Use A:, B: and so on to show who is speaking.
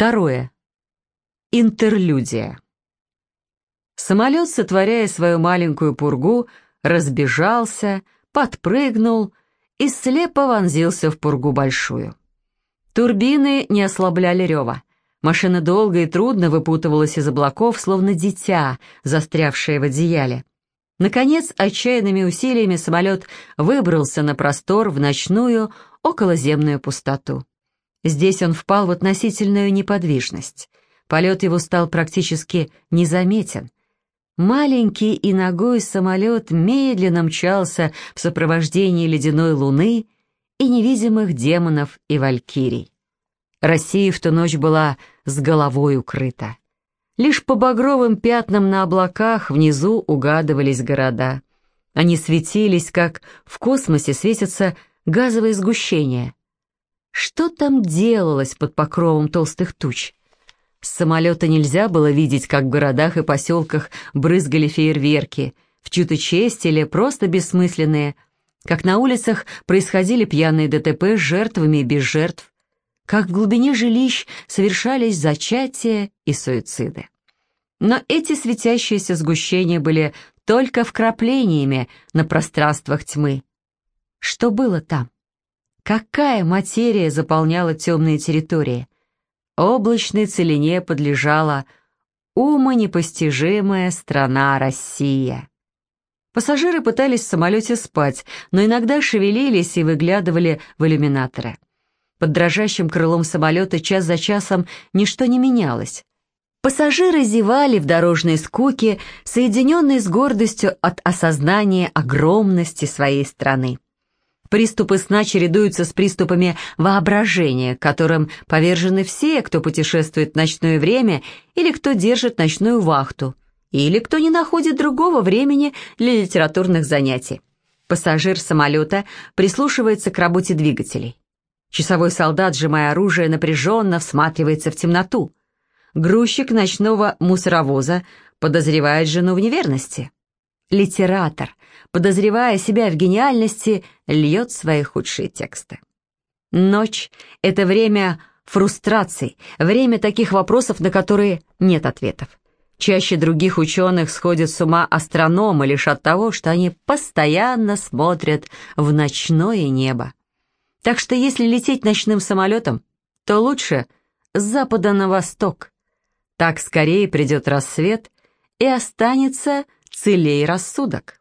A: Второе. Интерлюдия. Самолет, сотворяя свою маленькую пургу, разбежался, подпрыгнул и слепо вонзился в пургу большую. Турбины не ослабляли рева. Машина долго и трудно выпутывалась из облаков, словно дитя, застрявшее в одеяле. Наконец, отчаянными усилиями самолет выбрался на простор в ночную, околоземную пустоту. Здесь он впал в относительную неподвижность. Полет его стал практически незаметен. Маленький и ногой самолет медленно мчался в сопровождении ледяной луны и невидимых демонов и валькирий. Россия в ту ночь была с головой укрыта. Лишь по багровым пятнам на облаках внизу угадывались города. Они светились, как в космосе светятся газовые сгущения. Что там делалось под покровом толстых туч? С самолета нельзя было видеть, как в городах и поселках брызгали фейерверки, в чью-то честь или просто бессмысленные, как на улицах происходили пьяные ДТП с жертвами и без жертв, как в глубине жилищ совершались зачатия и суициды. Но эти светящиеся сгущения были только вкраплениями на пространствах тьмы. Что было там? Какая материя заполняла темные территории? Облачной целине подлежала умонепостижимая страна Россия. Пассажиры пытались в самолете спать, но иногда шевелились и выглядывали в иллюминаторы. Под дрожащим крылом самолета час за часом ничто не менялось. Пассажиры зевали в дорожной скуке, соединенной с гордостью от осознания огромности своей страны. Приступы сна чередуются с приступами воображения, которым повержены все, кто путешествует в ночное время или кто держит ночную вахту, или кто не находит другого времени для литературных занятий. Пассажир самолета прислушивается к работе двигателей. Часовой солдат, сжимая оружие, напряженно всматривается в темноту. Грузчик ночного мусоровоза подозревает жену в неверности. Литератор, подозревая себя в гениальности, льет свои худшие тексты. Ночь — это время фрустраций, время таких вопросов, на которые нет ответов. Чаще других ученых сходят с ума астрономы лишь от того, что они постоянно смотрят в ночное небо. Так что если лететь ночным самолетом, то лучше с запада на восток. Так скорее придет рассвет и останется целей рассудок.